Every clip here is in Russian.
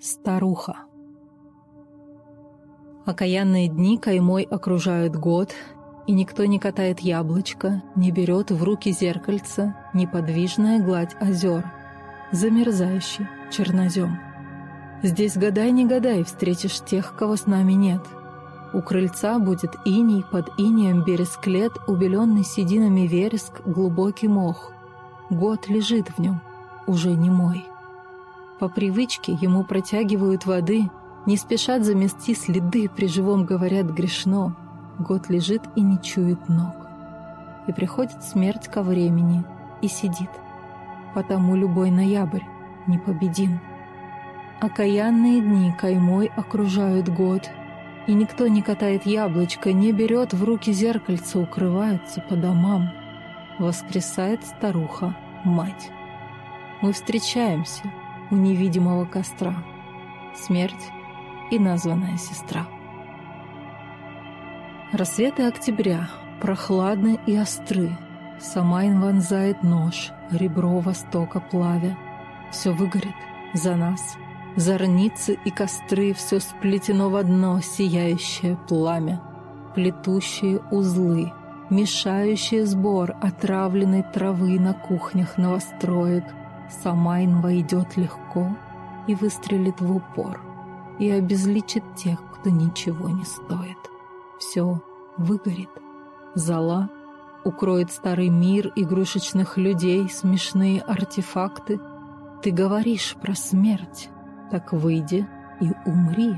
Старуха. Окаянные дни каймой окружают год, и никто не катает яблочко, не берет в руки зеркальце неподвижная гладь озер, замерзающий чернозем. Здесь гадай, не гадай, встретишь тех, кого с нами нет. У крыльца будет иней, под инеем бересклет, убеленный сединами вереск, глубокий мох. Год лежит в нем, уже не мой. По привычке ему протягивают воды, не спешат замести следы, при живом говорят грешно. Год лежит и не чует ног. И приходит смерть ко времени и сидит. Потому любой ноябрь непобедим. Окаянные дни каймой окружают год, и никто не катает яблочко, не берет в руки зеркальце, укрываются по домам. Воскресает старуха, мать. Мы встречаемся — у невидимого костра. Смерть и названная сестра. Рассветы октября прохладны и остры. Самайн вонзает нож, ребро востока плавя. Все выгорит за нас. Зорницы и костры все сплетено в одно сияющее пламя. Плетущие узлы, мешающие сбор отравленной травы на кухнях новостроек — Самайн войдет легко и выстрелит в упор, и обезличит тех, кто ничего не стоит. Все выгорит. Зала укроет старый мир игрушечных людей, смешные артефакты. Ты говоришь про смерть, так выйди и умри,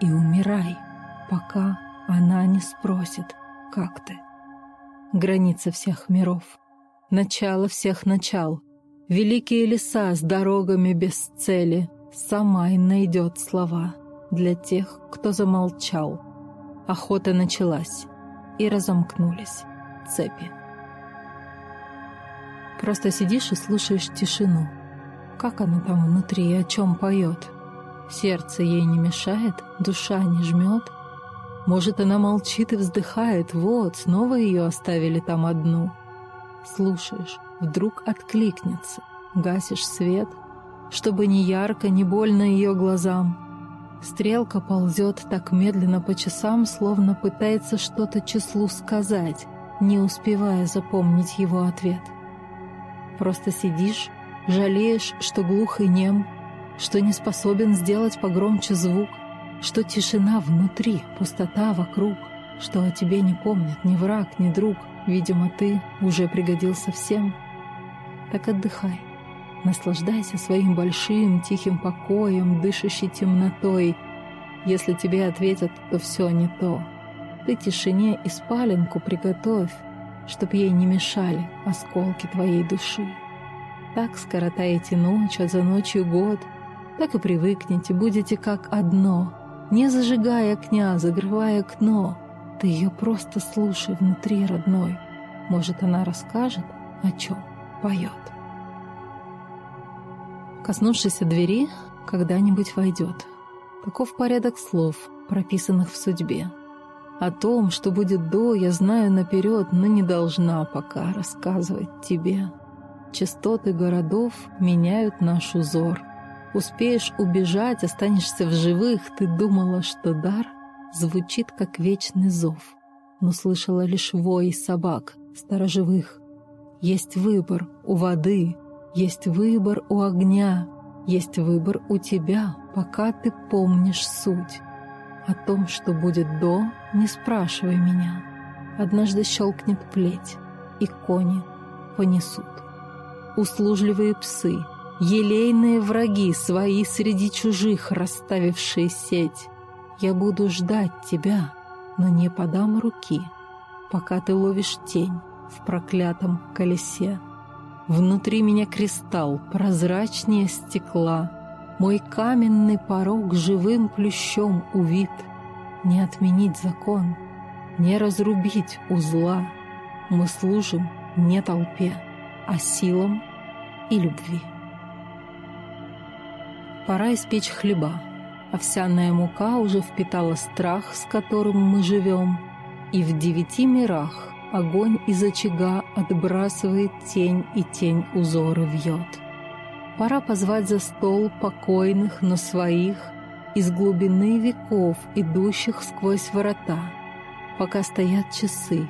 и умирай, пока она не спросит, как ты. Граница всех миров, начало всех начал — Великие леса с дорогами без цели, Самай найдет слова для тех, кто замолчал. Охота началась, и разомкнулись цепи. Просто сидишь и слушаешь тишину. Как она там внутри и о чем поет? Сердце ей не мешает, душа не жмет. Может, она молчит и вздыхает, вот, снова ее оставили там одну. Слушаешь, вдруг откликнется. Гасишь свет, чтобы ни ярко, ни больно ее глазам. Стрелка ползет так медленно по часам, словно пытается что-то числу сказать, не успевая запомнить его ответ. Просто сидишь, жалеешь, что глух и нем, что не способен сделать погромче звук, что тишина внутри, пустота вокруг, что о тебе не помнят ни враг, ни друг. Видимо, ты уже пригодился всем так отдыхай. Наслаждайся своим большим тихим покоем, дышащей темнотой. Если тебе ответят, то все не то. Ты тишине и спаленку приготовь, чтоб ей не мешали осколки твоей души. Так скоротаете ночь, а за ночью год, так и привыкнете, будете как одно, не зажигая огня, закрывая окно. Ты ее просто слушай внутри, родной. Может, она расскажет о чем поет. Коснувшись двери, когда-нибудь войдет. Таков порядок слов, прописанных в судьбе. О том, что будет до, я знаю наперед, но не должна пока рассказывать тебе. Частоты городов меняют наш узор. Успеешь убежать, останешься в живых, ты думала, что дар звучит как вечный зов, но слышала лишь вой собак, сторожевых. Есть выбор у воды, есть выбор у огня, есть выбор у тебя, пока ты помнишь суть. О том, что будет до, не спрашивай меня. Однажды щелкнет плеть, и кони понесут. Услужливые псы, елейные враги, свои среди чужих, расставившие сеть. Я буду ждать тебя, но не подам руки, пока ты ловишь тень в проклятом колесе. Внутри меня кристалл, прозрачнее стекла. Мой каменный порог живым плющом увит. Не отменить закон, не разрубить узла. Мы служим не толпе, а силам и любви. Пора испечь хлеба. Овсяная мука уже впитала страх, с которым мы живем, и в девяти мирах Огонь из очага отбрасывает тень, и тень узоры вьет. Пора позвать за стол покойных, но своих, из глубины веков, идущих сквозь ворота. Пока стоят часы,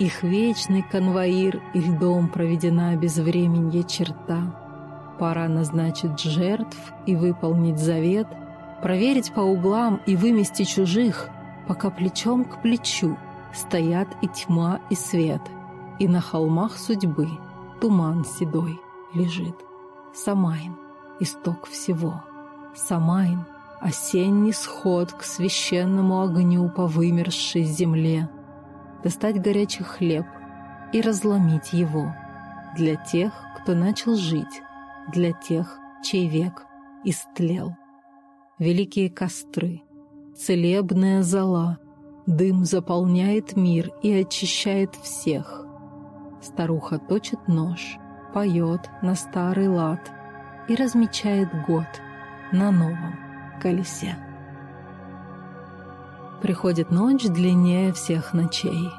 их вечный конвоир и льдом проведена безвременье черта. Пора назначить жертв и выполнить завет, проверить по углам и вымести чужих, пока плечом к плечу стоят и тьма, и свет, и на холмах судьбы туман седой лежит. Самайн — исток всего. Самайн — осенний сход к священному огню по вымершей земле. Достать горячий хлеб и разломить его для тех, кто начал жить, для тех, чей век истлел. Великие костры, целебная зола, дым заполняет мир и очищает всех. Старуха точит нож, поет на старый лад и размечает год на новом колесе. Приходит ночь длиннее всех ночей.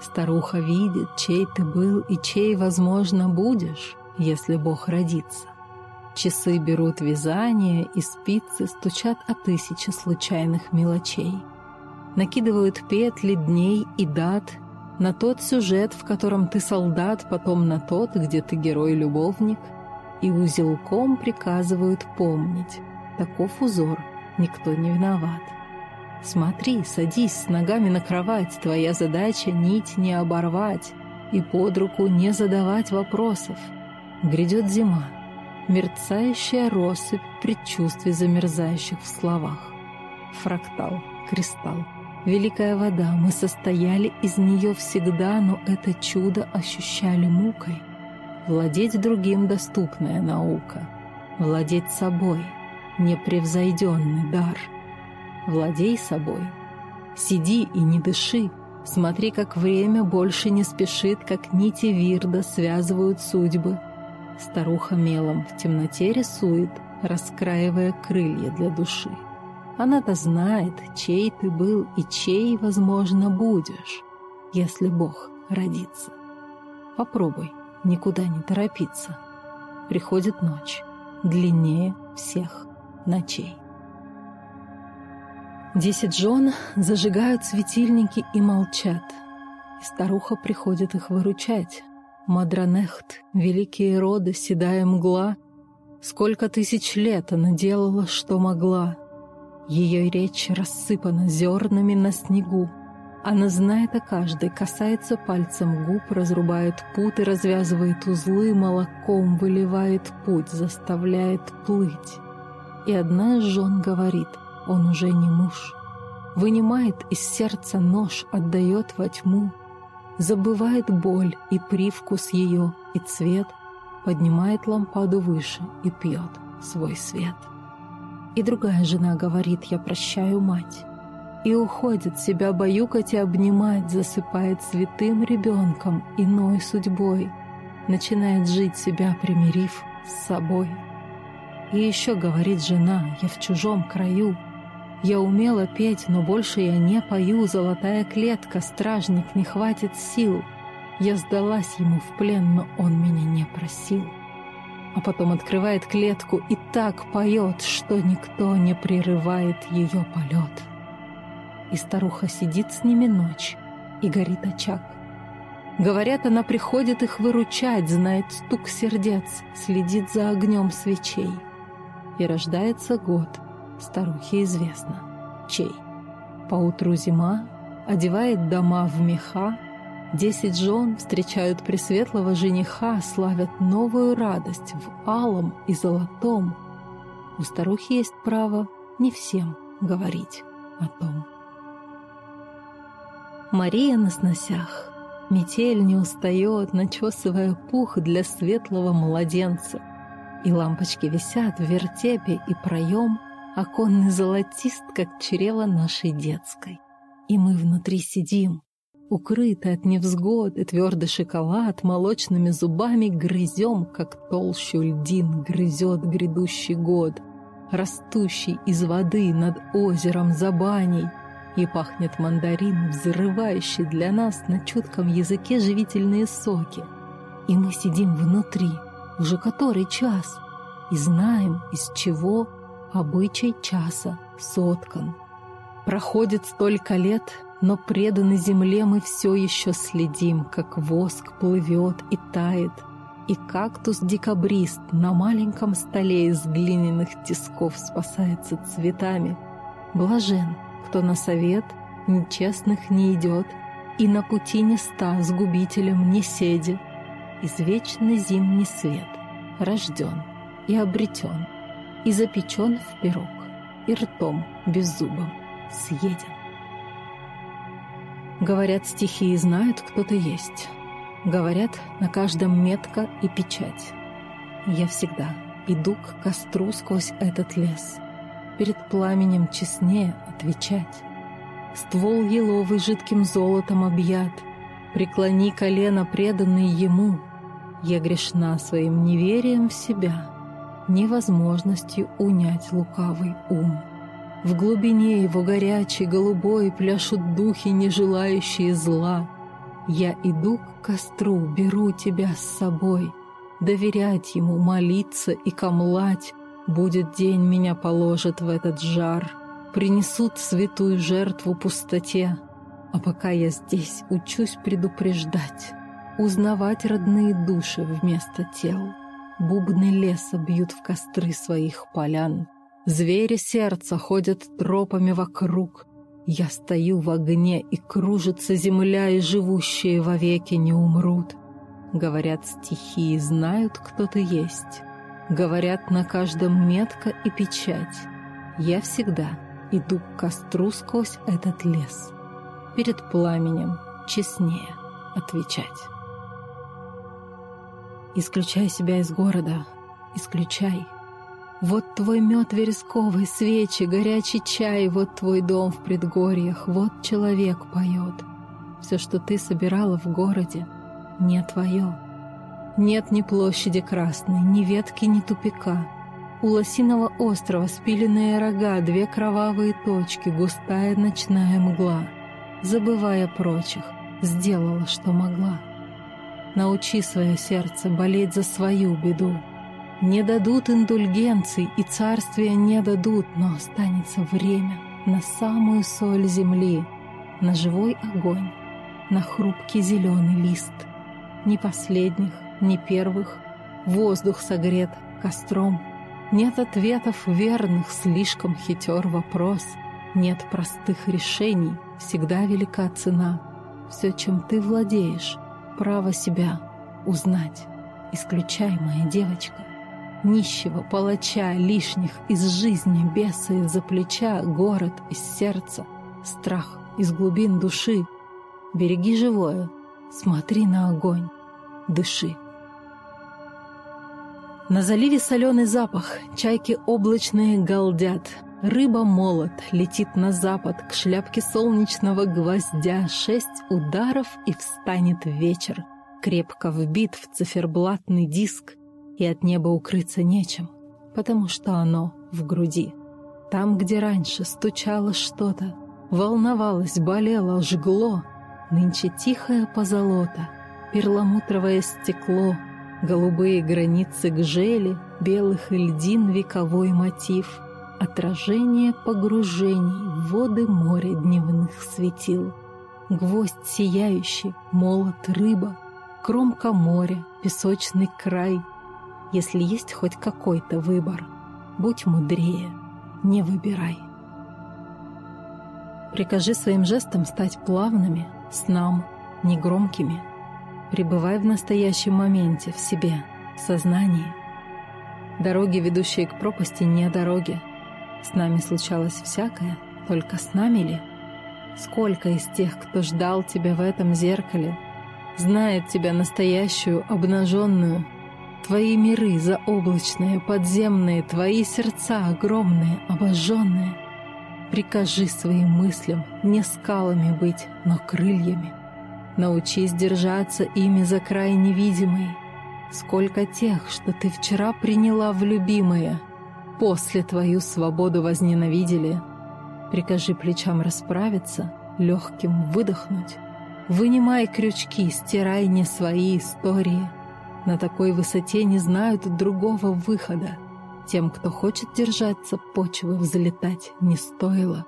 Старуха видит, чей ты был и чей, возможно, будешь, если Бог родится. Часы берут вязание, и спицы стучат о тысячи случайных мелочей. Накидывают петли дней и дат на тот сюжет, в котором ты солдат, потом на тот, где ты герой-любовник, и узелком приказывают помнить. Таков узор, никто не виноват. Смотри, садись с ногами на кровать, твоя задача нить не оборвать и под руку не задавать вопросов. Грядет зима, мерцающая россыпь предчувствий замерзающих в словах. Фрактал, кристалл, великая вода, мы состояли из нее всегда, но это чудо ощущали мукой. Владеть другим — доступная наука. Владеть собой — непревзойденный дар. Владей собой. Сиди и не дыши. Смотри, как время больше не спешит, как нити Вирда связывают судьбы — Старуха мелом в темноте рисует, раскраивая крылья для души. Она-то знает, чей ты был и чей, возможно, будешь, если Бог родится. Попробуй никуда не торопиться. Приходит ночь, длиннее всех ночей. Десять жен зажигают светильники и молчат. И старуха приходит их выручать, Мадранехт, великие роды, седая мгла, Сколько тысяч лет она делала, что могла. Ее речь рассыпана зернами на снегу. Она знает о каждой, касается пальцем губ, разрубает путы, развязывает узлы, молоком выливает путь, заставляет плыть. И одна из жен говорит, он уже не муж. Вынимает из сердца нож, отдает во тьму, забывает боль и привкус ее, и цвет, поднимает лампаду выше и пьет свой свет. И другая жена говорит «Я прощаю мать», и уходит себя баюкать и обнимать, засыпает святым ребенком иной судьбой, начинает жить себя, примирив с собой. И еще говорит жена «Я в чужом краю», я умела петь, но больше я не пою. Золотая клетка, стражник, не хватит сил. Я сдалась ему в плен, но он меня не просил. А потом открывает клетку и так поет, что никто не прерывает ее полет. И старуха сидит с ними ночь, и горит очаг. Говорят, она приходит их выручать, знает стук сердец, следит за огнем свечей. И рождается год — старухе известно, чей. Поутру зима, одевает дома в меха, Десять жен встречают пресветлого жениха, славят новую радость в алом и золотом. У старухи есть право не всем говорить о том. Мария на сносях. Метель не устает, начесывая пух для светлого младенца. И лампочки висят в вертепе, и проем — оконный золотист, как чрево нашей детской. И мы внутри сидим, укрыты от невзгод, и твердый шоколад молочными зубами грызем, как толщу льдин грызет грядущий год, растущий из воды над озером за баней, и пахнет мандарин, взрывающий для нас на чутком языке живительные соки. И мы сидим внутри, уже который час — и знаем, из чего обычай часа соткан. Проходит столько лет, но преданы земле мы все еще следим, как воск плывет и тает, и кактус-декабрист на маленьком столе из глиняных тисков спасается цветами. Блажен, кто на совет нечестных не идет, и на пути не ста с губителем не седи. Извечный зимний свет рожден и обретен, и запечен в пирог, и ртом беззубым съеден. Говорят, стихии знают, кто ты есть. Говорят, на каждом метка и печать. Я всегда иду к костру сквозь этот лес. Перед пламенем честнее отвечать. Ствол еловый жидким золотом объят. Преклони колено, преданный ему. Я грешна своим неверием в себя, невозможностью унять лукавый ум. В глубине его горячей, голубой пляшут духи, не желающие зла. Я иду к костру, беру тебя с собой. Доверять ему, молиться и камлать. Будет день, меня положит в этот жар. Принесут святую жертву пустоте. А пока я здесь, учусь предупреждать. Узнавать родные души вместо тел. Бубны леса бьют в костры своих полян. Звери сердца ходят тропами вокруг. Я стою в огне, и кружится земля, и живущие вовеки не умрут. Говорят, стихии знают, кто ты есть. Говорят, на каждом метка и печать. Я всегда иду к костру сквозь этот лес. Перед пламенем честнее отвечать. Исключай себя из города, исключай — вот твой мед вересковый, свечи, горячий чай, вот твой дом в предгорьях, вот человек поет. Все, что ты собирала в городе, не твое. Нет ни площади красной, ни ветки, ни тупика. У лосиного острова спиленные рога, две кровавые точки, густая ночная мгла. Забывая прочих, сделала, что могла. Научи свое сердце болеть за свою беду. Не дадут индульгенций и царствия не дадут, но останется время на самую соль земли, на живой огонь, на хрупкий зеленый лист. Ни последних, ни первых, воздух согрет костром. Нет ответов верных, слишком хитер вопрос. Нет простых решений, всегда велика цена. Все, чем ты владеешь, право себя узнать. Исключай, моя девочка нищего, палача, лишних из жизни, беса из-за плеча, город из сердца, страх из глубин души. Береги живое, смотри на огонь, дыши. На заливе соленый запах, чайки облачные галдят, Рыба молот летит на запад к шляпке солнечного гвоздя. Шесть ударов и встанет вечер, крепко вбит в циферблатный диск и от неба укрыться нечем, потому что оно в груди. Там, где раньше стучало что-то, волновалось, болело, жгло, нынче тихое позолота, перламутровое стекло, голубые границы гжели, белых льдин вековой мотив, отражение погружений в воды моря дневных светил, гвоздь сияющий, молот рыба, кромка моря, песочный край — если есть хоть какой-то выбор. Будь мудрее, не выбирай. Прикажи своим жестам стать плавными, снам, негромкими. Пребывай в настоящем моменте, в себе, в сознании. Дороги, ведущие к пропасти, не дороги. С нами случалось всякое, только с нами ли? Сколько из тех, кто ждал тебя в этом зеркале, знает тебя настоящую, обнаженную, Твои миры заоблачные, подземные, Твои сердца огромные, обожженные. Прикажи своим мыслям не скалами быть, но крыльями. Научись держаться ими за край невидимый. Сколько тех, что ты вчера приняла в любимое, После твою свободу возненавидели. Прикажи плечам расправиться, легким выдохнуть. Вынимай крючки, стирай не свои истории — на такой высоте не знают другого выхода. Тем, кто хочет держаться, почвы взлетать не стоило.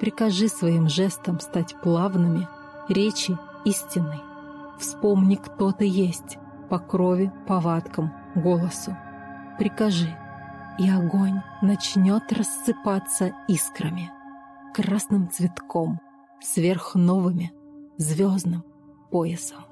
Прикажи своим жестам стать плавными, речи истинной. Вспомни, кто ты есть, по крови, повадкам, голосу. Прикажи, и огонь начнет рассыпаться искрами, красным цветком, сверхновыми, звездным поясом.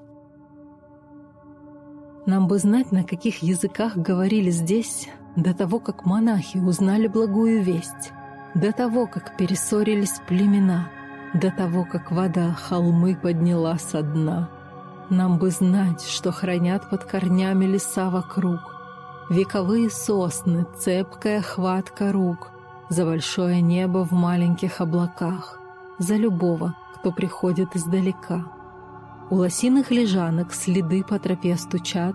Нам бы знать, на каких языках говорили здесь, до того, как монахи узнали благую весть, до того, как перессорились племена, до того, как вода холмы подняла со дна. Нам бы знать, что хранят под корнями леса вокруг, вековые сосны, цепкая хватка рук, за большое небо в маленьких облаках, за любого, кто приходит издалека. У лосиных лежанок следы по тропе стучат.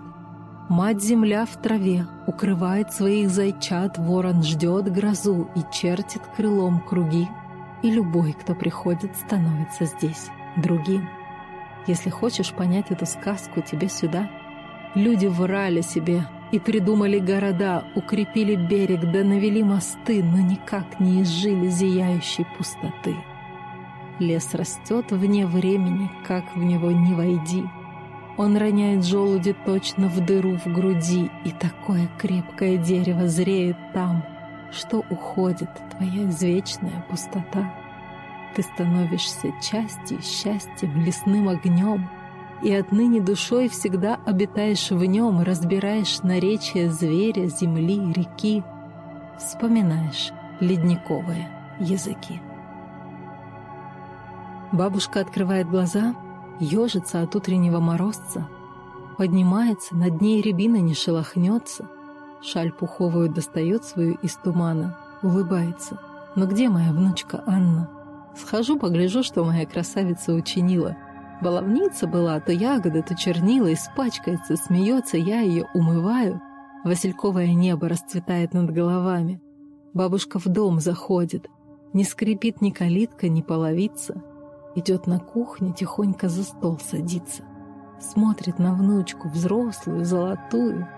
Мать-земля в траве укрывает своих зайчат, ворон ждет грозу и чертит крылом круги. И любой, кто приходит, становится здесь другим. Если хочешь понять эту сказку, тебе сюда. Люди врали себе и придумали города, укрепили берег, да навели мосты, но никак не изжили зияющей пустоты. Лес растет вне времени, как в него не войди. Он роняет желуди точно в дыру в груди, и такое крепкое дерево зреет там, что уходит твоя извечная пустота. Ты становишься частью счастьем, лесным огнем, и отныне душой всегда обитаешь в нем, разбираешь наречия зверя, земли, реки, вспоминаешь ледниковые языки. Бабушка открывает глаза, ежится от утреннего морозца, поднимается, над ней рябина не шелохнется, шаль пуховую достает свою из тумана, улыбается. «Но где моя внучка Анна?» Схожу, погляжу, что моя красавица учинила. Баловница была, то ягоды, то чернила, испачкается, смеется, я ее умываю. Васильковое небо расцветает над головами. Бабушка в дом заходит. Не скрипит ни калитка, ни половица. Идет на кухню, тихонько за стол садится. Смотрит на внучку, взрослую, золотую.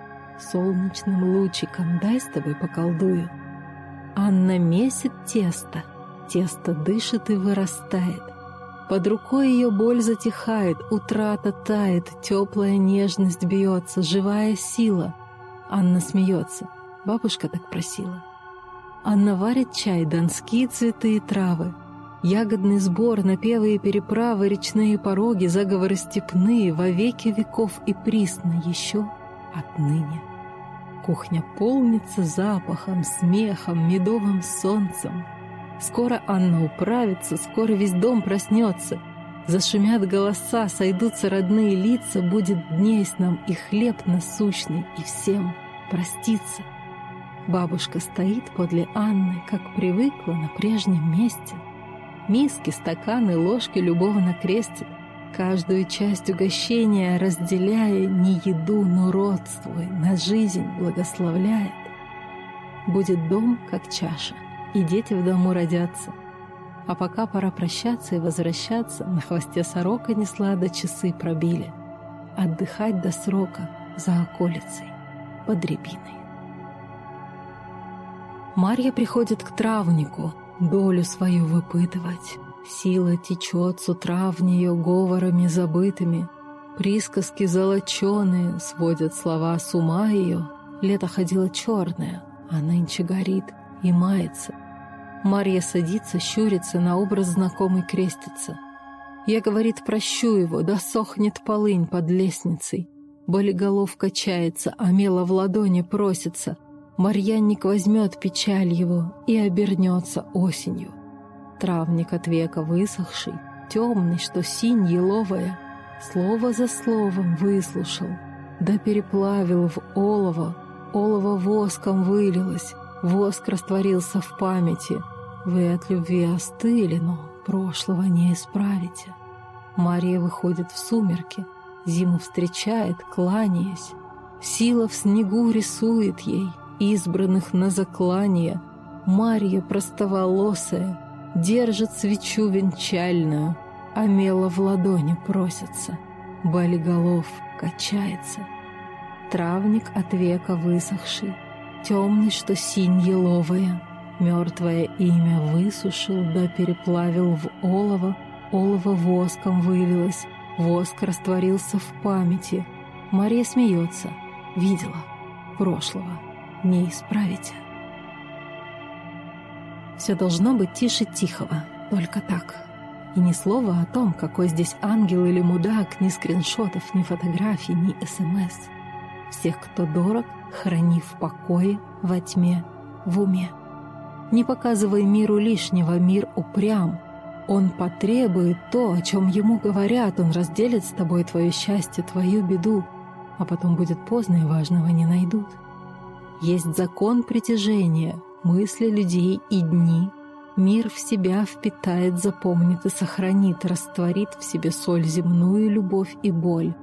Солнечным лучиком дай с тобой поколдую. Анна месит тесто, тесто дышит и вырастает. Под рукой ее боль затихает, утрата тает, теплая нежность бьется, живая сила. Анна смеется, бабушка так просила. Анна варит чай, донские цветы и травы, Ягодный сбор, напевы и переправы, речные пороги, заговоры степные, во веки веков и присно еще отныне. Кухня полнится запахом, смехом, медовым солнцем. Скоро Анна управится, скоро весь дом проснется. Зашумят голоса, сойдутся родные лица, будет дней с нам и хлеб насущный, и всем проститься. Бабушка стоит подле Анны, как привыкла на прежнем месте — Миски, стаканы, ложки любовно крестит, каждую часть угощения разделяя не еду, но род свой, на жизнь благословляет. Будет дом, как чаша, и дети в дому родятся. А пока пора прощаться и возвращаться, на хвосте сорока несла до часы пробили. Отдыхать до срока за околицей, под рябиной. Марья приходит к травнику — долю свою выпытывать. Сила течет с утра в нее говорами забытыми. Присказки золоченые сводят слова с ума ее. Лето ходило черное, а нынче горит и мается. Марья садится, щурится, на образ знакомый крестится. Я, говорит, прощу его, да сохнет полынь под лестницей. Болиголов качается, а мело в ладони просится. Марьянник возьмет печаль его и обернется осенью. Травник от века высохший, темный, что синь еловая, слово за словом выслушал, да переплавил в олово, олово воском вылилось, воск растворился в памяти. Вы от любви остыли, но прошлого не исправите. Мария выходит в сумерки, зиму встречает, кланяясь. Сила в снегу рисует ей — избранных на заклание, Марья простоволосая держит свечу венчальную, а мело в ладони просится, болиголов качается. Травник от века высохший, темный, что синь еловая. Мертвое имя высушил, да переплавил в олово, олово воском вылилось, воск растворился в памяти. Мария смеется, видела, прошлого не исправите. Все должно быть тише тихого, только так. И ни слова о том, какой здесь ангел или мудак, ни скриншотов, ни фотографий, ни СМС. Всех, кто дорог, храни в покое, во тьме, в уме. Не показывай миру лишнего, мир упрям. Он потребует то, о чем ему говорят, он разделит с тобой твое счастье, твою беду, а потом будет поздно и важного не найдут. Есть закон притяжения, мысли людей и дни. Мир в себя впитает, запомнит и сохранит, растворит в себе соль земную, любовь и боль.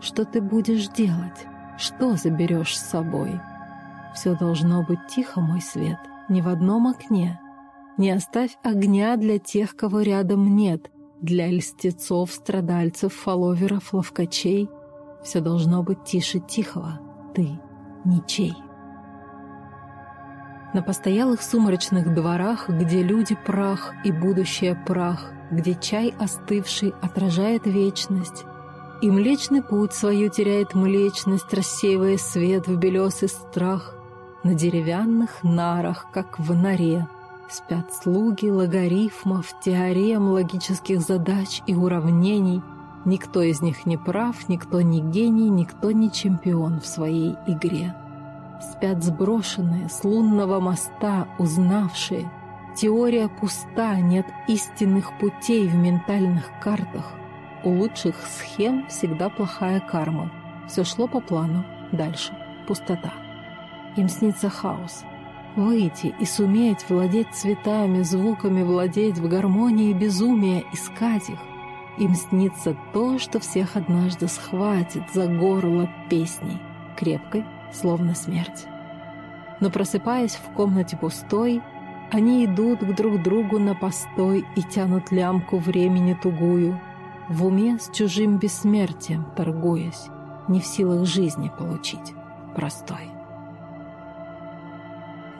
Что ты будешь делать? Что заберешь с собой? Все должно быть тихо, мой свет, ни в одном окне. Не оставь огня для тех, кого рядом нет, для льстецов, страдальцев, фолловеров, ловкачей. Все должно быть тише тихого, ты ничей. На постоялых сумрачных дворах, где люди прах и будущее прах, где чай остывший отражает вечность, и Млечный Путь свою теряет млечность, рассеивая свет в белесый страх. На деревянных нарах, как в норе, спят слуги логарифмов, теорем логических задач и уравнений. Никто из них не прав, никто не гений, никто не чемпион в своей игре. Спят сброшенные с лунного моста, узнавшие. Теория пуста, нет истинных путей в ментальных картах. У лучших схем всегда плохая карма. Все шло по плану. Дальше. Пустота. Им снится хаос. Выйти и суметь владеть цветами, звуками, владеть в гармонии безумия, искать их. Им снится то, что всех однажды схватит за горло песней, крепкой, словно смерть. Но просыпаясь в комнате пустой, они идут к друг другу на постой и тянут лямку времени тугую, в уме с чужим бессмертием торгуясь, не в силах жизни получить простой.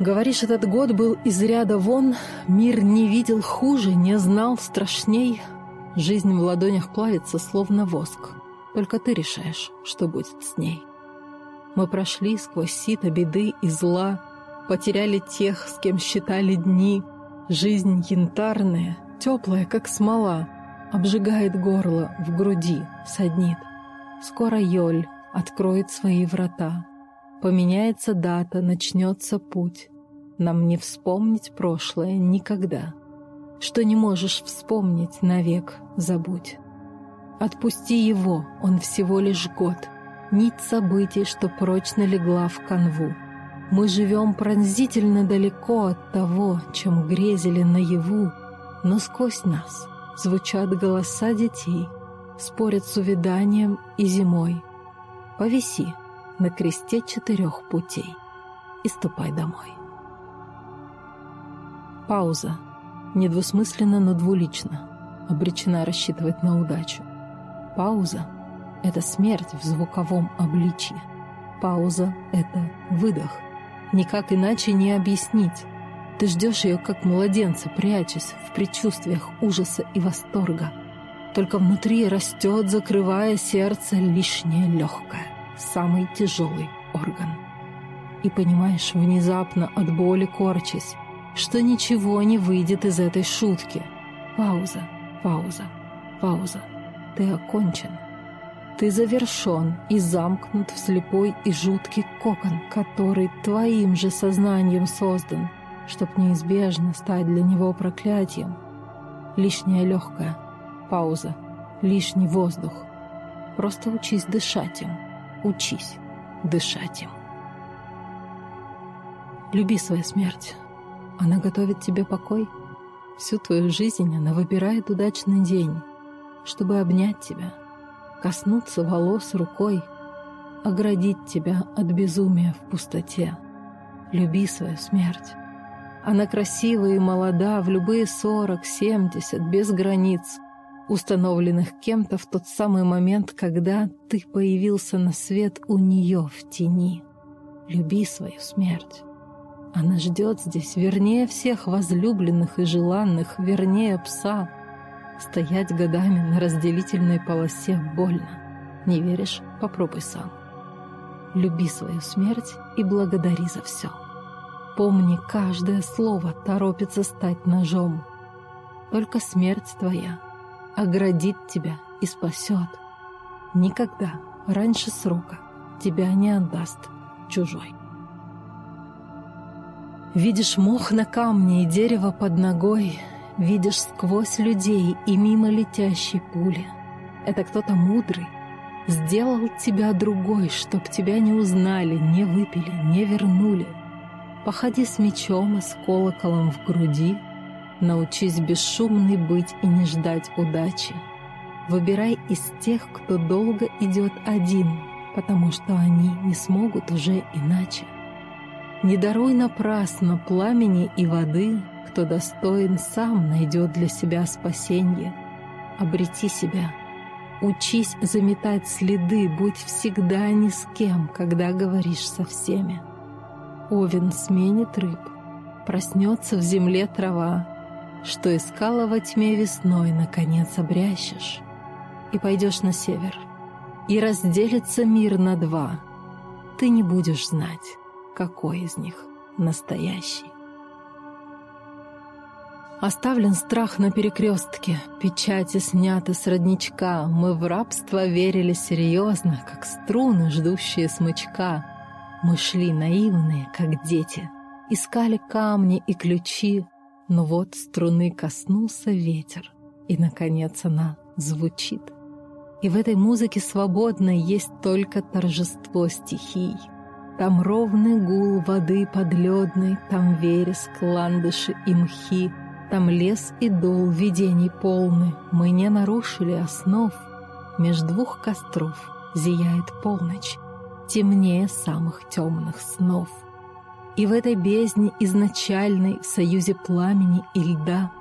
Говоришь, этот год был из ряда вон, мир не видел хуже, не знал страшней. Жизнь в ладонях плавится, словно воск. Только ты решаешь, что будет с ней. Мы прошли сквозь сито беды и зла, Потеряли тех, с кем считали дни. Жизнь янтарная, теплая, как смола, Обжигает горло, в груди саднит. Скоро Йоль откроет свои врата. Поменяется дата, начнется путь. Нам не вспомнить прошлое никогда. Что не можешь вспомнить, навек забудь. Отпусти его, он всего лишь год — нить событий, что прочно легла в канву. Мы живем пронзительно далеко от того, чем грезили наяву, но сквозь нас звучат голоса детей, спорят с увиданием и зимой. Повиси на кресте четырех путей и ступай домой. Пауза. Недвусмысленно, но двулично. Обречена рассчитывать на удачу. Пауза — это смерть в звуковом обличье. Пауза — это выдох. Никак иначе не объяснить. Ты ждешь ее, как младенца, прячась в предчувствиях ужаса и восторга. Только внутри растет, закрывая сердце, лишнее легкое, самый тяжелый орган. И понимаешь внезапно от боли корчась, что ничего не выйдет из этой шутки. Пауза, пауза, пауза. Ты окончен. Ты завершен и замкнут в слепой и жуткий кокон, который твоим же сознанием создан, чтоб неизбежно стать для него проклятием. Лишняя легкая пауза, лишний воздух. Просто учись дышать им, учись дышать им. Люби свою смерть. Она готовит тебе покой. Всю твою жизнь она выбирает удачный день, чтобы обнять тебя — коснуться волос рукой, оградить тебя от безумия в пустоте. Люби свою смерть. Она красива и молода в любые сорок, семьдесят, без границ, установленных кем-то в тот самый момент, когда ты появился на свет у нее в тени. люби свою смерть. Она ждет здесь, вернее всех возлюбленных и желанных, вернее пса. Стоять годами на разделительной полосе больно. Не веришь? Попробуй сам. Люби свою смерть и благодари за все. Помни, каждое слово торопится стать ножом. Только смерть твоя оградит тебя и спасет. Никогда раньше срока тебя не отдаст чужой. Видишь мох на камне и дерево под ногой, Видишь сквозь людей и мимо летящей пули. Это кто-то мудрый, Сделал тебя другой, чтоб тебя не узнали, не выпили, не вернули. Походи с мечом и с колоколом в груди, Научись бесшумный быть и не ждать удачи. Выбирай из тех, кто долго идет один, потому что они не смогут уже иначе. Не даруй напрасно пламени и воды, кто достоин, сам найдет для себя спасенье. Обрети себя. Учись заметать следы, будь всегда ни с кем, когда говоришь со всеми. Овен сменит рыб, проснется в земле трава, что искала во тьме весной, наконец обрящешь, и пойдешь на север, и разделится мир на два. Ты не будешь знать, какой из них настоящий. Оставлен страх на перекрестке, печати сняты с родничка. Мы в рабство верили серьезно, как струны, ждущие смычка. Мы шли наивные, как дети, искали камни и ключи, но вот струны коснулся ветер, и, наконец, она звучит. И в этой музыке свободной есть только торжество стихий. Там ровный гул воды подледной, там вереск, ландыши и мхи, там лес и дол видений полны, мы не нарушили основ. Меж двух костров зияет полночь, темнее самых темных снов. И в этой бездне изначальной, в союзе пламени и льда,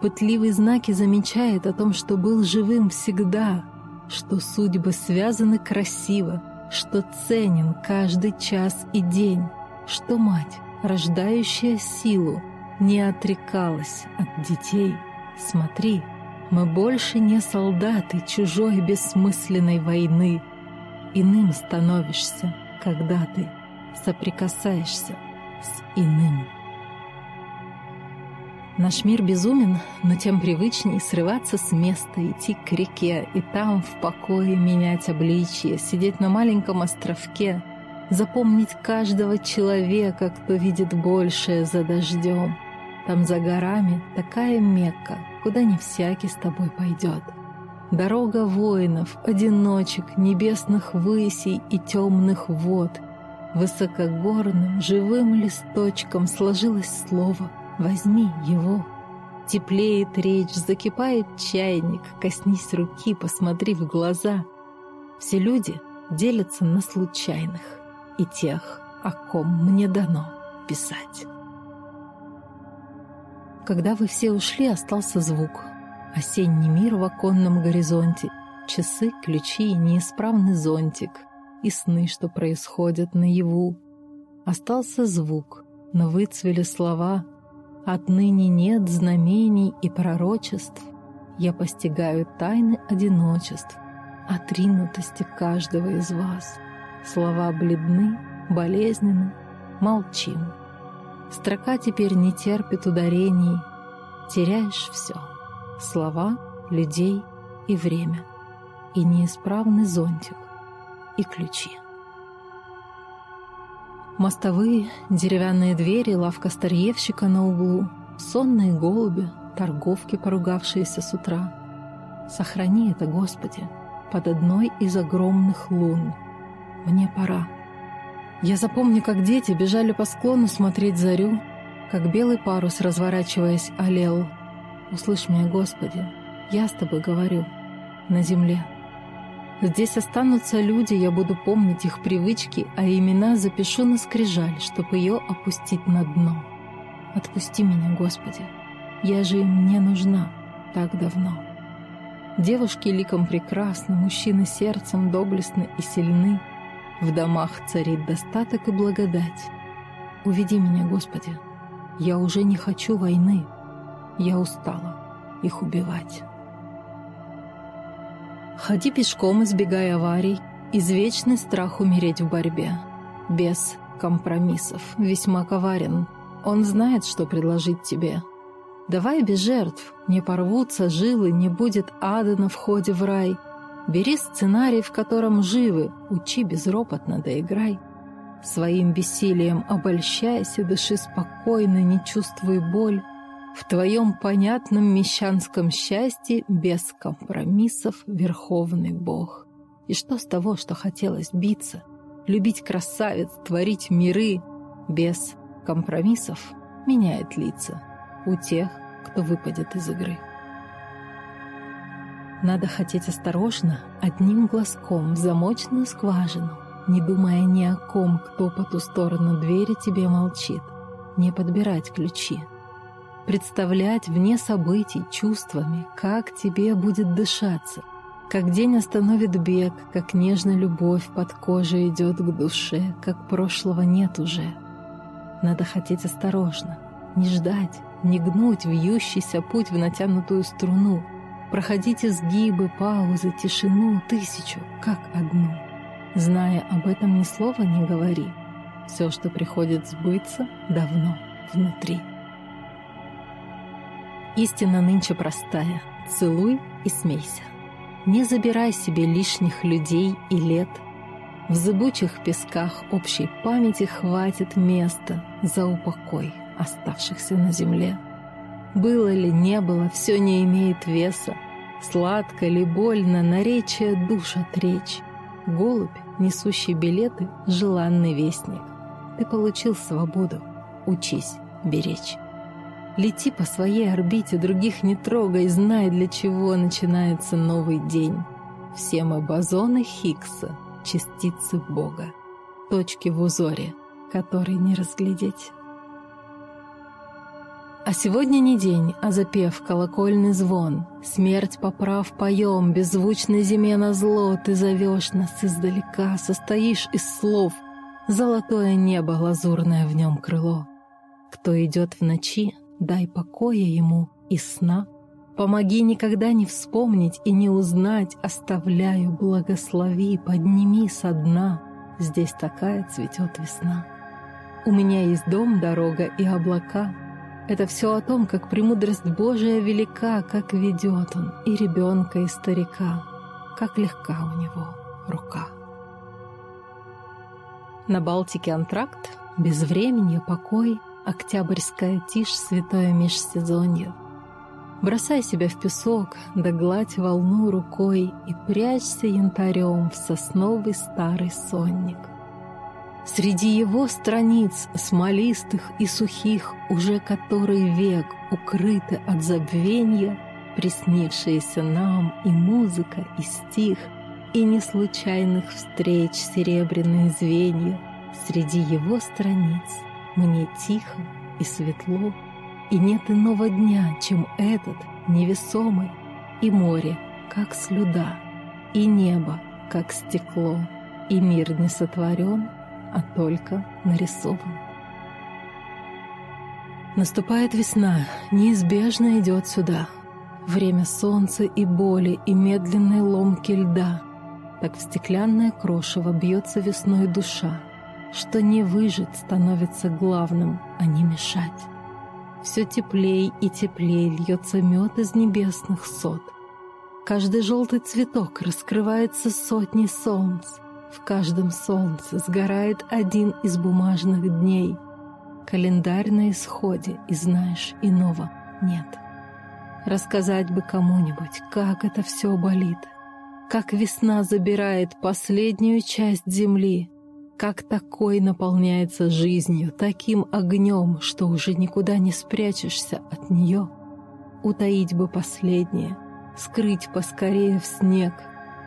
пытливые знаки замечает о том, что был живым всегда, что судьбы связаны красиво, что ценен каждый час и день, что мать, рождающая силу, не отрекалась от детей. Смотри, мы больше не солдаты чужой бессмысленной войны. Иным становишься, когда ты соприкасаешься с иным. Наш мир безумен, но тем привычней срываться с места, идти к реке и там в покое менять обличие, сидеть на маленьком островке, запомнить каждого человека, кто видит большее за дождем. Там за горами такая Мекка, куда не всякий с тобой пойдет. Дорога воинов, одиночек, небесных высей и темных вод. Высокогорным, живым листочком сложилось слово «Возьми его». Теплеет речь, закипает чайник, коснись руки, посмотри в глаза. Все люди делятся на случайных и тех, о ком мне дано писать. Когда вы все ушли, остался звук. Осенний мир в оконном горизонте, часы, ключи и неисправный зонтик, и сны, что происходят наяву. Остался звук, но выцвели слова. Отныне нет знамений и пророчеств. Я постигаю тайны одиночеств, отринутости каждого из вас. Слова бледны, болезненны, молчим. Строка теперь не терпит ударений. Теряешь все. Слова, людей и время. И неисправный зонтик. И ключи. Мостовые, деревянные двери, лавка старьевщика на углу, сонные голуби, торговки, поругавшиеся с утра. Сохрани это, Господи, под одной из огромных лун. Мне пора. Я запомню, как дети бежали по склону смотреть зарю, как белый парус, разворачиваясь, олел. Услышь меня, Господи, я с тобой говорю, на земле. Здесь останутся люди, я буду помнить их привычки, а имена запишу на скрижаль, чтобы ее опустить на дно. Отпусти меня, Господи, я же им не нужна так давно. Девушки ликом прекрасны, мужчины сердцем доблестны и сильны, В домах царит достаток и благодать. Уведи меня, Господи. Я уже не хочу войны. Я устала их убивать. Ходи пешком, избегая аварий, извечный страх умереть в борьбе. Без компромиссов, весьма коварен. Он знает, что предложить тебе. Давай без жертв, не порвутся жилы, не будет ада на входе в рай. Бери сценарий, в котором живы, учи безропотно, да играй. Своим бессилием обольщайся, дыши спокойно, не чувствуй боль. В твоем понятном мещанском счастье без компромиссов Верховный Бог. И что с того, что хотелось биться, любить красавец, творить миры без компромиссов меняет лица у тех, кто выпадет из игры. Надо хотеть осторожно, одним глазком в замочную скважину, не думая ни о ком, кто по ту сторону двери тебе молчит, не подбирать ключи, представлять вне событий чувствами, как тебе будет дышаться, как день остановит бег, как нежно любовь под кожей идет к душе, как прошлого нет уже. Надо хотеть осторожно, не ждать, не гнуть вьющийся путь в натянутую струну, проходить изгибы, паузы, тишину, тысячу, как одну. Зная об этом, ни слова не говори. Все, что приходит сбыться, давно внутри. Истина нынче простая. Целуй и смейся. Не забирай себе лишних людей и лет. В зыбучих песках общей памяти хватит места за упокой оставшихся на земле. Было ли, не было, все не имеет веса. Сладко ли, больно, наречие душ отречь. Голубь, несущий билеты, желанный вестник. Ты получил свободу, учись беречь. Лети по своей орбите, других не трогай, знай, для чего начинается новый день. Все мы бозоны Хиггса, частицы Бога, точки в узоре, которые не разглядеть. А сегодня не день, а запев колокольный звон. Смерть поправ поем, беззвучной зиме на зло Ты зовешь нас издалека, состоишь из слов. Золотое небо, лазурное в нем крыло. Кто идет в ночи, дай покоя ему и сна. Помоги никогда не вспомнить и не узнать, Оставляю, благослови, подними со дна. Здесь такая цветет весна. У меня есть дом, дорога и облака. Это все о том, как премудрость Божия велика, как ведет он и ребенка, и старика, как легка у него рука. На Балтике антракт, безвременье, покой — Октябрьская тишь, святое межсезонье. Бросай себя в песок, да гладь волну рукой И прячься янтарем в сосновый старый сонник. Среди его страниц, смолистых и сухих, Уже который век укрыты от забвенья, Приснившиеся нам и музыка, и стих, И неслучайных встреч серебряные звенья Среди его страниц — мне тихо и светло, и нет иного дня, чем этот невесомый, и море, как слюда, и небо, как стекло, и мир не сотворен, а только нарисован. Наступает весна, неизбежно идет сюда. Время солнца и боли, и медленной ломки льда. Так в стеклянное крошево бьется весной душа, что не выжить становится главным, а не мешать. Все теплей и теплей льется мед из небесных сот. Каждый желтый цветок раскрывается сотни солнц. В каждом солнце сгорает один из бумажных дней. Календарь на исходе, и знаешь, иного нет. Рассказать бы кому-нибудь, как это все болит. Как весна забирает последнюю часть земли, как такой наполняется жизнью, таким огнем, что уже никуда не спрячешься от нее. Утаить бы последнее, скрыть поскорее в снег,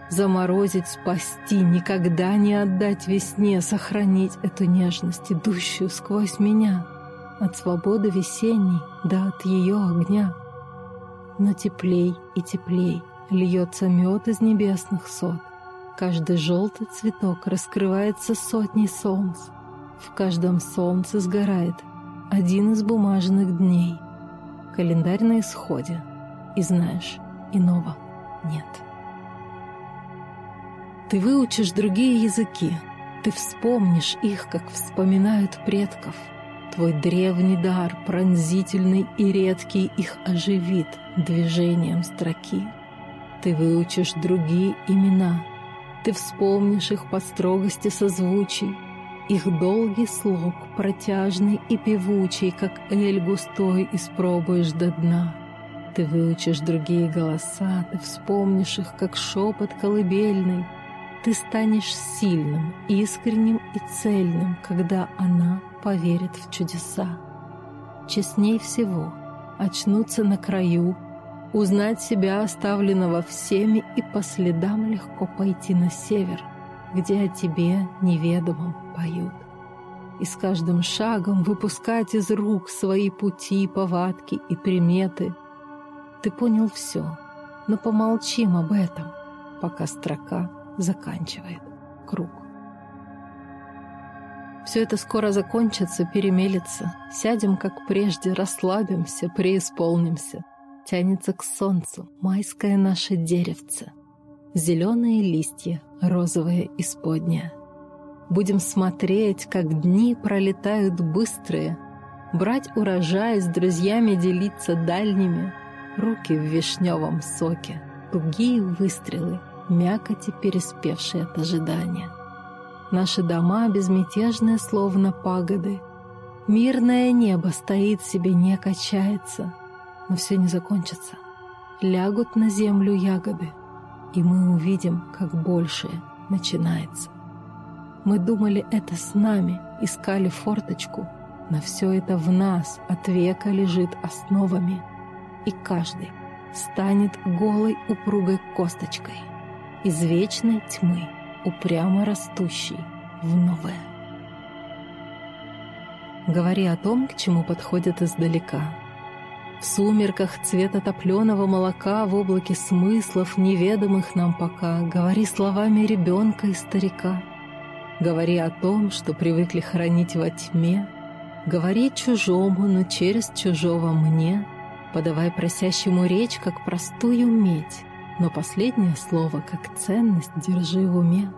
заморозить, спасти, никогда не отдать весне, сохранить эту нежность, идущую сквозь меня, от свободы весенней до от ее огня. Но теплей и теплей льется мед из небесных сот, Каждый желтый цветок раскрывается сотней солнц. В каждом солнце сгорает один из бумажных дней. Календарь на исходе. И знаешь, иного нет. Ты выучишь другие языки, ты вспомнишь их, как вспоминают предков. Твой древний дар, пронзительный и редкий, их оживит движением строки. Ты выучишь другие имена, ты вспомнишь их по строгости созвучий, их долгий слог, протяжный и певучий, как эль густой, испробуешь до дна. Ты выучишь другие голоса, ты вспомнишь их, как шепот колыбельный. Ты станешь сильным, искренним и цельным, когда она поверит в чудеса. Честней всего очнуться на краю, узнать себя оставленного всеми и по следам легко пойти на север, где о тебе неведомом поют. И с каждым шагом выпускать из рук свои пути, повадки и приметы. Ты понял все, но помолчим об этом, пока строка заканчивает круг. Все это скоро закончится, перемелится. Сядем, как прежде, расслабимся, преисполнимся. Тянется к солнцу майское наше деревце. Зеленые листья, розовые исподние. Будем смотреть, как дни пролетают быстрые, Брать урожай, с друзьями делиться дальними, Руки в вишневом соке, тугие выстрелы, Мякоти, переспевшие от ожидания. Наши дома безмятежные, словно пагоды. Мирное небо стоит себе, не качается. Но все не закончится. Лягут на землю ягоды, и мы увидим, как большее начинается. Мы думали, это с нами, искали форточку, но все это в нас от века лежит основами, и каждый станет голой упругой косточкой из вечной тьмы упрямо растущий в новое. Говори о том, к чему подходят издалека. В сумерках цвета топленого молока в облаке смыслов, неведомых нам пока, говори словами ребенка и старика. Говори о том, что привыкли хранить во тьме, Говори чужому, но через чужого мне, Подавай просящему речь, как простую медь, но последнее слово, как ценность, держи в уме.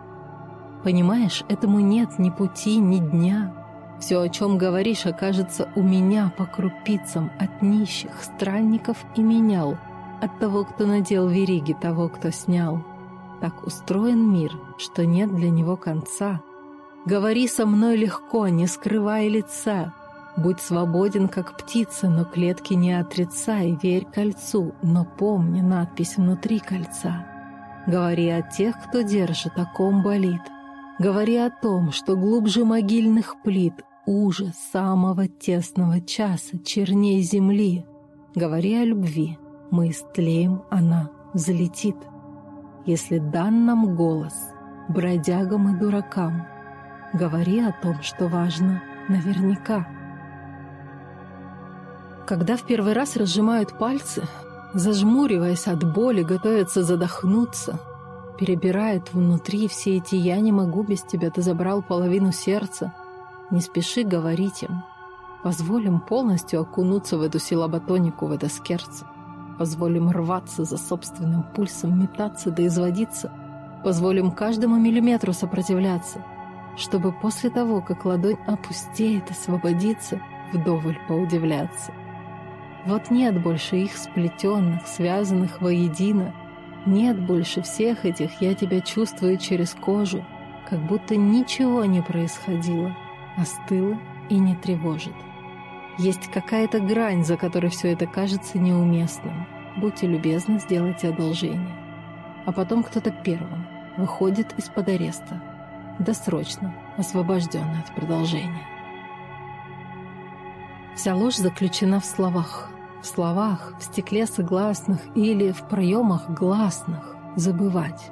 Понимаешь, этому нет ни пути, ни дня. Все, о чем говоришь, окажется у меня по крупицам от нищих, странников и менял, от того, кто надел вериги, того, кто снял. Так устроен мир, что нет для него конца. Говори со мной легко, не скрывая лица, Будь свободен, как птица, но клетки не отрицай, верь кольцу, но помни надпись внутри кольца. Говори о тех, кто держит, о ком болит. Говори о том, что глубже могильных плит ужас самого тесного часа, черней земли. Говори о любви, мы истлеем, она взлетит. Если дан нам голос, бродягам и дуракам, говори о том, что важно наверняка. Когда в первый раз разжимают пальцы, зажмуриваясь от боли, готовятся задохнуться, перебирает внутри все эти «я не могу без тебя, ты забрал половину сердца», не спеши говорить им. Позволим полностью окунуться в эту силоботонику, в это скерце. Позволим рваться за собственным пульсом, метаться да изводиться. Позволим каждому миллиметру сопротивляться, чтобы после того, как ладонь опустеет, освободиться, вдоволь поудивляться. Вот нет больше их сплетенных, связанных воедино. Нет больше всех этих «я тебя чувствую через кожу», как будто ничего не происходило, остыло и не тревожит. Есть какая-то грань, за которой все это кажется неуместным. Будьте любезны, сделайте одолжение. А потом кто-то первым выходит из-под ареста, досрочно освобожденный от продолжения. Вся ложь заключена в словах – в словах, в стекле согласных или в проемах гласных забывать.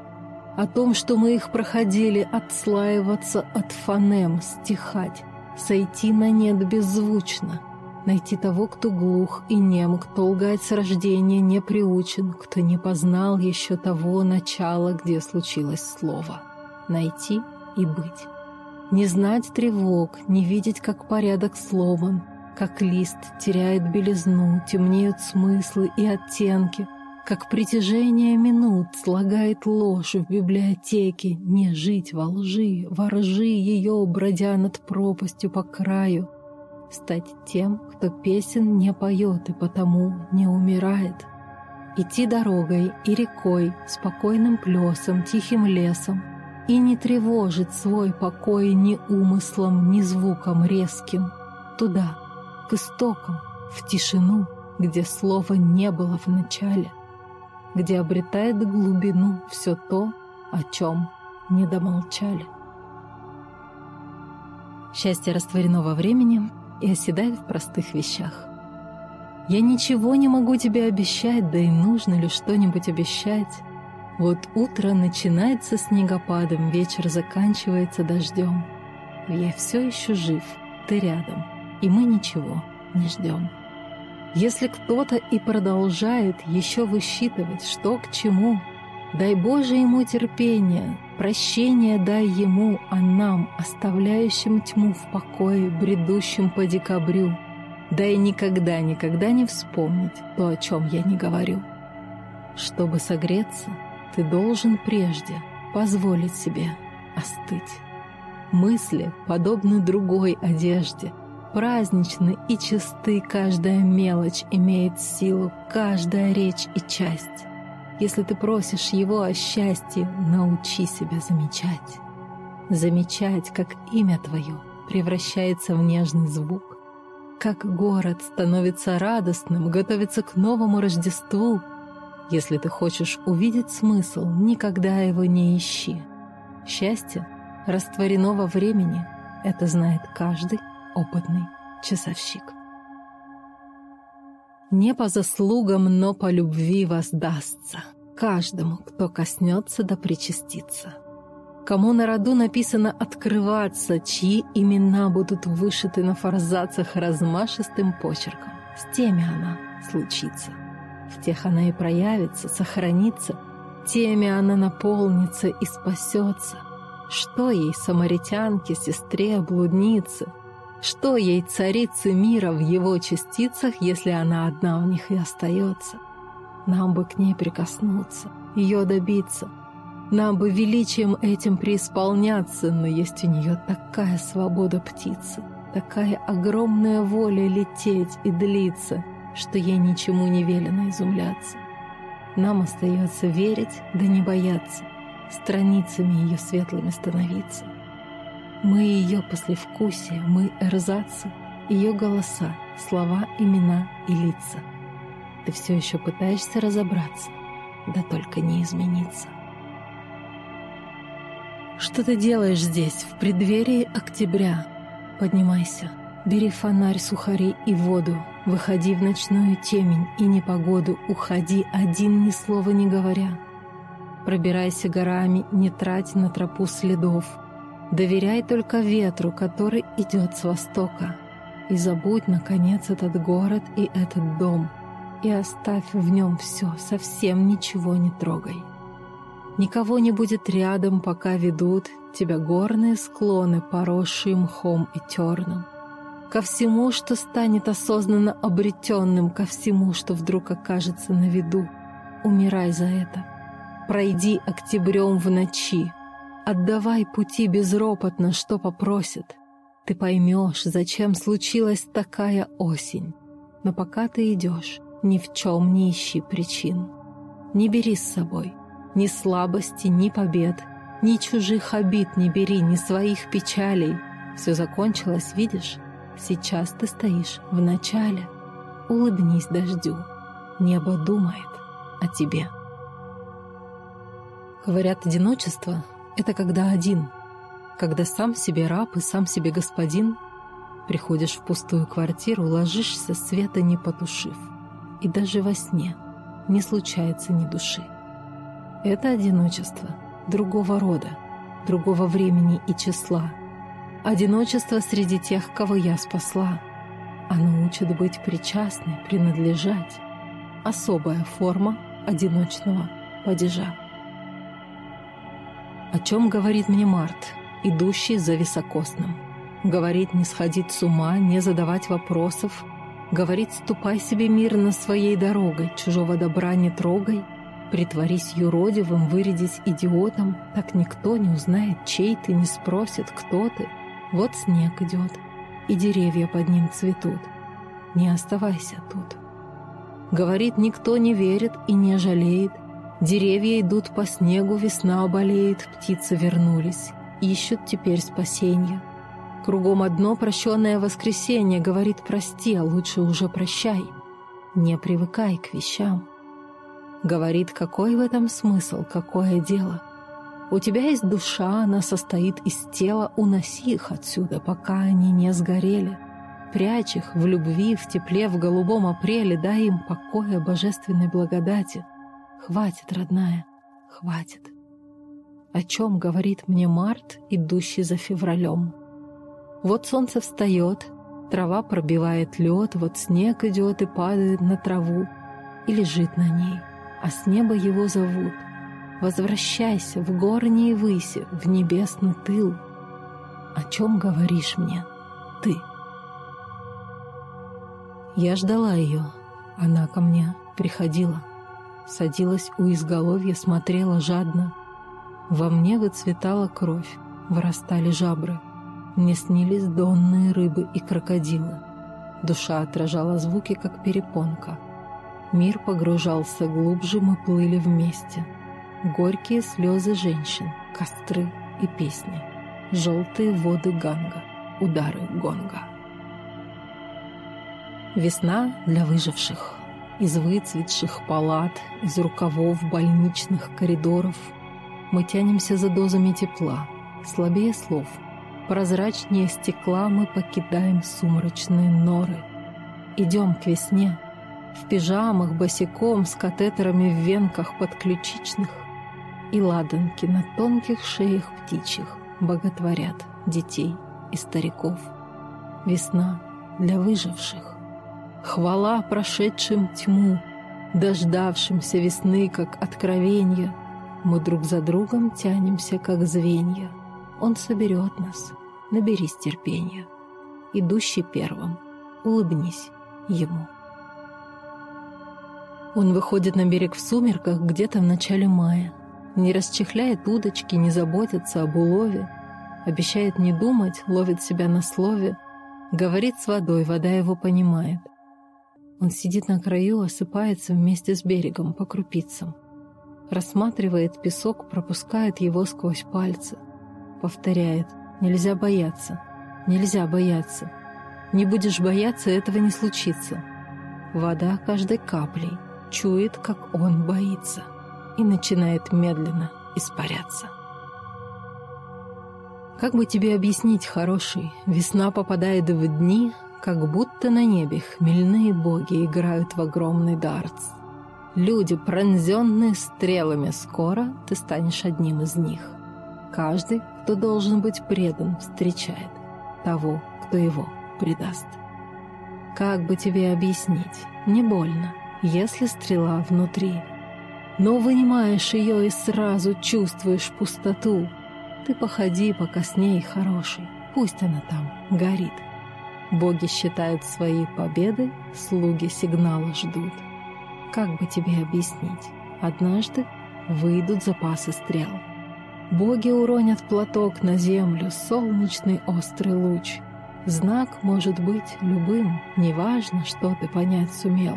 О том, что мы их проходили, отслаиваться от фонем, стихать, сойти на нет беззвучно, найти того, кто глух и нем, кто лгать с рождения не приучен, кто не познал еще того начала, где случилось слово. Найти и быть. Не знать тревог, не видеть, как порядок сломан, как лист теряет белизну, темнеют смыслы и оттенки, как притяжение минут слагает ложь в библиотеке, не жить во лжи, воржи ее, бродя над пропастью по краю, стать тем, кто песен не поет и потому не умирает. Идти дорогой и рекой, спокойным плесом, тихим лесом, и не тревожить свой покой ни умыслом, ни звуком резким. Туда, к истокам, в тишину, где слова не было в начале, где обретает глубину все то, о чем не домолчали. Счастье растворено во времени и оседает в простых вещах. Я ничего не могу тебе обещать, да и нужно ли что-нибудь обещать. Вот утро начинается снегопадом, вечер заканчивается дождем. Я все еще жив, ты рядом, и мы ничего не ждем. Если кто-то и продолжает еще высчитывать, что к чему, дай Боже ему терпения, прощения дай ему, а нам, оставляющим тьму в покое, бредущим по декабрю, дай никогда, никогда не вспомнить то, о чем я не говорю. Чтобы согреться, ты должен прежде позволить себе остыть. Мысли подобны другой одежде — праздничны и чисты, каждая мелочь имеет силу, каждая речь и часть. Если ты просишь его о счастье, научи себя замечать. Замечать, как имя твое превращается в нежный звук, как город становится радостным, готовится к новому Рождеству. Если ты хочешь увидеть смысл, никогда его не ищи. Счастье растворено во времени, это знает каждый опытный часовщик. Не по заслугам, но по любви воздастся каждому, кто коснется да причастится. Кому на роду написано «открываться», чьи имена будут вышиты на форзацах размашистым почерком, с теми она случится. В тех она и проявится, сохранится, теми она наполнится и спасется. Что ей, самаритянке, сестре, блуднице — что ей царицы мира в его частицах, если она одна в них и остается? Нам бы к ней прикоснуться, ее добиться. Нам бы величием этим преисполняться, но есть у нее такая свобода птицы, такая огромная воля лететь и длиться, что ей ничему не велено изумляться. Нам остается верить, да не бояться, страницами ее светлыми становиться. Мы ее послевкусие, мы эрзацы, ее голоса, слова, имена и лица. Ты все еще пытаешься разобраться, да только не измениться. Что ты делаешь здесь, в преддверии октября? Поднимайся, бери фонарь, сухари и воду, выходи в ночную темень и непогоду, уходи, один ни слова не говоря. Пробирайся горами, не трать на тропу следов — Доверяй только ветру, который идет с востока. И забудь, наконец, этот город и этот дом. И оставь в нем все, совсем ничего не трогай. Никого не будет рядом, пока ведут тебя горные склоны, поросшие мхом и терном. Ко всему, что станет осознанно обретенным, ко всему, что вдруг окажется на виду. Умирай за это. Пройди октябрем в ночи, Отдавай пути безропотно, что попросит. Ты поймешь, зачем случилась такая осень. Но пока ты идешь, ни в чем не ищи причин. Не бери с собой ни слабости, ни побед, ни чужих обид не бери, ни своих печалей. Все закончилось, видишь? Сейчас ты стоишь в начале. Улыбнись дождю. Небо думает о тебе. Говорят, одиночество это когда один, когда сам себе раб и сам себе господин, приходишь в пустую квартиру, ложишься, света не потушив, и даже во сне не случается ни души. Это одиночество другого рода, другого времени и числа. Одиночество среди тех, кого я спасла. Оно учит быть причастной, принадлежать. Особая форма одиночного падежа. О чем говорит мне Март, идущий за високосным? Говорит не сходить с ума, не задавать вопросов. Говорит, ступай себе мирно своей дорогой, чужого добра не трогай. Притворись юродивым, вырядись идиотом, так никто не узнает, чей ты, не спросит, кто ты. Вот снег идет, и деревья под ним цветут. Не оставайся тут. Говорит, никто не верит и не жалеет, Деревья идут по снегу, весна болеет, птицы вернулись, ищут теперь спасенья. Кругом одно прощенное воскресенье говорит «прости, а лучше уже прощай». Не привыкай к вещам. Говорит, какой в этом смысл, какое дело. У тебя есть душа, она состоит из тела, уноси их отсюда, пока они не сгорели. Прячь их в любви, в тепле, в голубом апреле, дай им покоя божественной благодати — Хватит, родная, хватит. О чем говорит мне март, идущий за февралем? Вот солнце встает, трава пробивает лед, вот снег идет и падает на траву и лежит на ней, а с неба его зовут. Возвращайся в горние выси, в небесный тыл. О чем говоришь мне ты? Я ждала ее, она ко мне приходила. Садилась у изголовья, смотрела жадно. Во мне выцветала кровь, вырастали жабры. Мне снились донные рыбы и крокодилы. Душа отражала звуки, как перепонка. Мир погружался глубже, мы плыли вместе. Горькие слезы женщин, костры и песни. Желтые воды ганга, удары гонга. Весна для выживших из выцветших палат, из рукавов больничных коридоров. Мы тянемся за дозами тепла, слабее слов. Прозрачнее стекла мы покидаем сумрачные норы. Идем к весне, в пижамах, босиком, с катетерами в венках подключичных. И ладанки на тонких шеях птичьих боготворят детей и стариков. Весна для выживших. Хвала прошедшим тьму, дождавшимся весны, как откровенье. Мы друг за другом тянемся, как звенья. Он соберет нас, наберись терпения. Идущий первым, улыбнись ему. Он выходит на берег в сумерках где-то в начале мая. Не расчехляет удочки, не заботится об улове. Обещает не думать, ловит себя на слове. Говорит с водой, вода его понимает. Он сидит на краю, осыпается вместе с берегом по крупицам. Рассматривает песок, пропускает его сквозь пальцы. Повторяет «Нельзя бояться, нельзя бояться. Не будешь бояться, этого не случится». Вода каждой каплей чует, как он боится, и начинает медленно испаряться. Как бы тебе объяснить, хороший, весна попадает в дни, как будто на небе хмельные боги играют в огромный дартс. Люди, пронзенные стрелами, скоро ты станешь одним из них. Каждый, кто должен быть предан, встречает того, кто его предаст. Как бы тебе объяснить? Не больно, если стрела внутри. Но вынимаешь ее и сразу чувствуешь пустоту. Ты походи, пока с ней хороший, пусть она там горит. Боги считают свои победы, слуги сигнала ждут. Как бы тебе объяснить? Однажды выйдут запасы стрел. Боги уронят платок на землю, солнечный острый луч. Знак может быть любым, неважно, что ты понять сумел.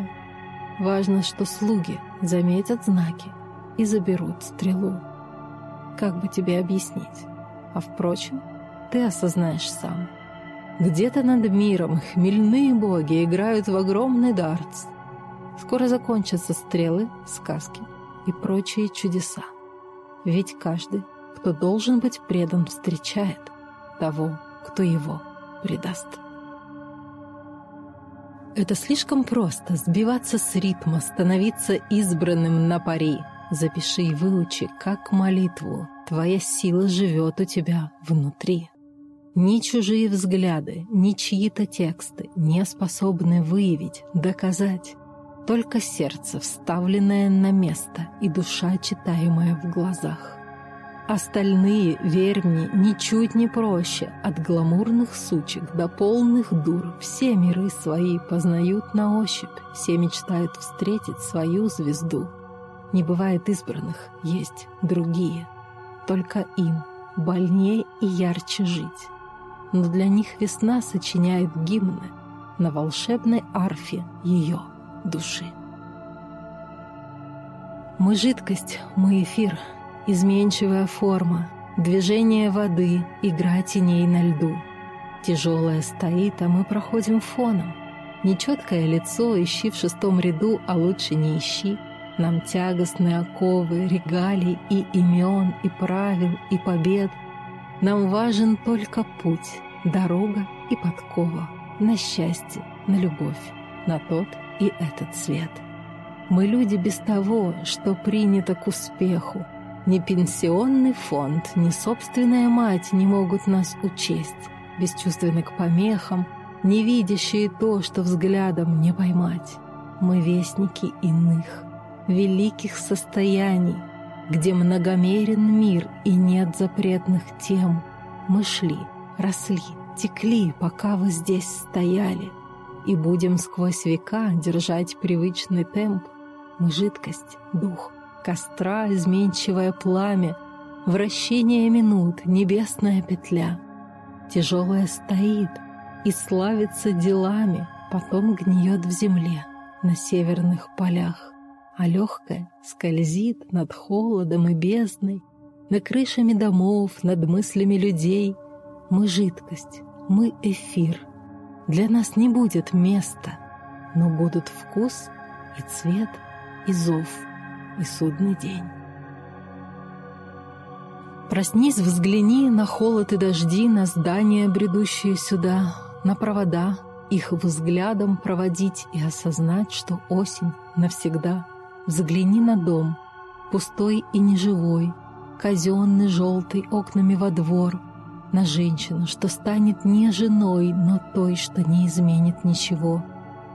Важно, что слуги заметят знаки и заберут стрелу. Как бы тебе объяснить? А впрочем, ты осознаешь сам. Где-то над миром хмельные боги играют в огромный дартс. Скоро закончатся стрелы, сказки и прочие чудеса. Ведь каждый, кто должен быть предан, встречает того, кто его предаст. Это слишком просто — сбиваться с ритма, становиться избранным на пари. Запиши и выучи, как молитву. Твоя сила живет у тебя внутри. Ни чужие взгляды, ни чьи-то тексты не способны выявить, доказать. Только сердце, вставленное на место, и душа, читаемая в глазах. Остальные, верь мне, ничуть не проще. От гламурных сучек до полных дур все миры свои познают на ощупь, все мечтают встретить свою звезду. Не бывает избранных, есть другие. Только им больнее и ярче жить. Но для них весна сочиняет гимны на волшебной арфе ее души. Мы жидкость, мы эфир — изменчивая форма, движение воды, игра теней на льду. Тяжелая стоит, а мы проходим фоном. Нечеткое лицо ищи в шестом ряду, а лучше не ищи. Нам тягостные оковы, регалий и имен, и правил, и побед. Нам важен только путь, дорога и подкова. На счастье, на любовь, на тот и этот свет. Мы люди без того, что принято к успеху, ни пенсионный фонд, ни собственная мать не могут нас учесть, бесчувственны к помехам, не видящие то, что взглядом не поймать. Мы вестники иных, великих состояний, где многомерен мир и нет запретных тем. Мы шли, росли, текли, пока вы здесь стояли, и будем сквозь века держать привычный темп. Мы жидкость, дух, костра изменчивое пламя, Вращение минут, небесная петля. Тяжелая стоит и славится делами, Потом гниет в земле на северных полях, А легкая скользит над холодом и бездной, Над крышами домов, над мыслями людей. Мы жидкость, мы эфир. Для нас не будет места, Но будут вкус и цвет и зов — и судный день. Проснись, взгляни на холод и дожди, на здания, бредущие сюда, на провода, их взглядом проводить и осознать, что осень навсегда. Взгляни на дом, пустой и неживой, казенный, желтый, окнами во двор, на женщину, что станет не женой, но той, что не изменит ничего.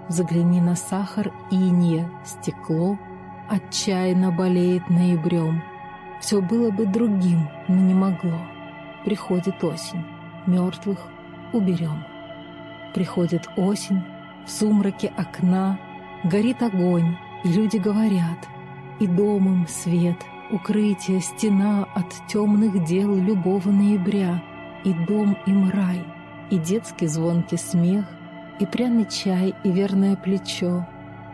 Загляни на сахар инья, стекло — отчаянно болеет ноябрем. Все было бы другим, но не могло. Приходит осень, мертвых уберем. Приходит осень, в сумраке окна горит огонь, и люди говорят, и домом свет, укрытие, стена от темных дел любого ноября, и дом им рай, и детский звонкий смех, и пряный чай, и верное плечо,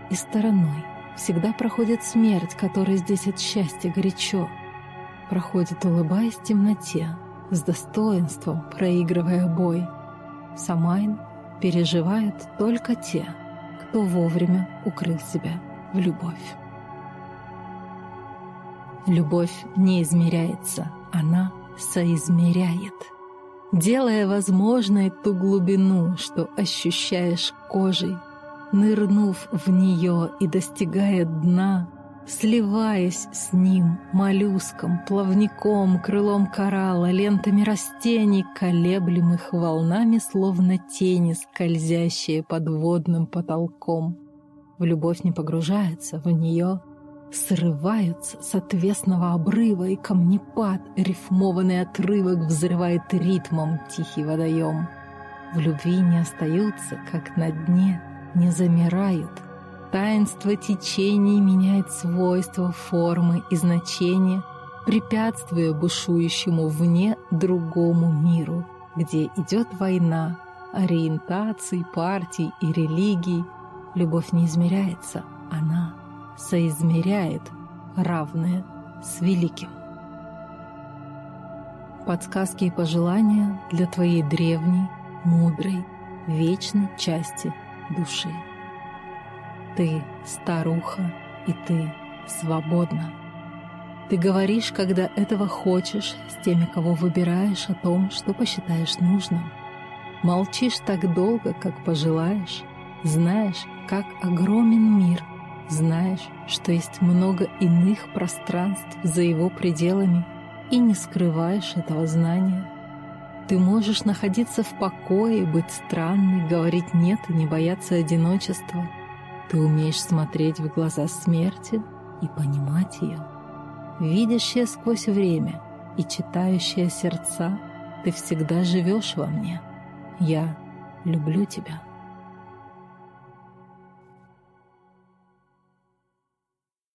и стороной всегда проходит смерть, которая здесь от счастья горячо. Проходит, улыбаясь в темноте, с достоинством проигрывая бой. Самайн переживают только те, кто вовремя укрыл себя в любовь. Любовь не измеряется, она соизмеряет, делая возможной ту глубину, что ощущаешь кожей нырнув в нее и достигая дна, сливаясь с ним моллюском, плавником, крылом коралла, лентами растений, колеблемых волнами, словно тени, скользящие под водным потолком. В любовь не погружаются, в нее срываются с отвесного обрыва, и камнепад, рифмованный отрывок, взрывает ритмом тихий водоем. В любви не остаются, как на дне — не замирают. Таинство течений меняет свойства, формы и значения, препятствуя бушующему вне другому миру, где идет война, ориентаций, партий и религий. Любовь не измеряется, она соизмеряет равное с великим. Подсказки и пожелания для твоей древней, мудрой, вечной части – души. Ты старуха, и ты свободна. Ты говоришь, когда этого хочешь, с теми, кого выбираешь, о том, что посчитаешь нужным. Молчишь так долго, как пожелаешь. Знаешь, как огромен мир. Знаешь, что есть много иных пространств за его пределами, и не скрываешь этого знания. Ты можешь находиться в покое, быть странной, говорить «нет» и не бояться одиночества. Ты умеешь смотреть в глаза смерти и понимать ее. Видящая сквозь время и читающая сердца, ты всегда живешь во мне. Я люблю тебя.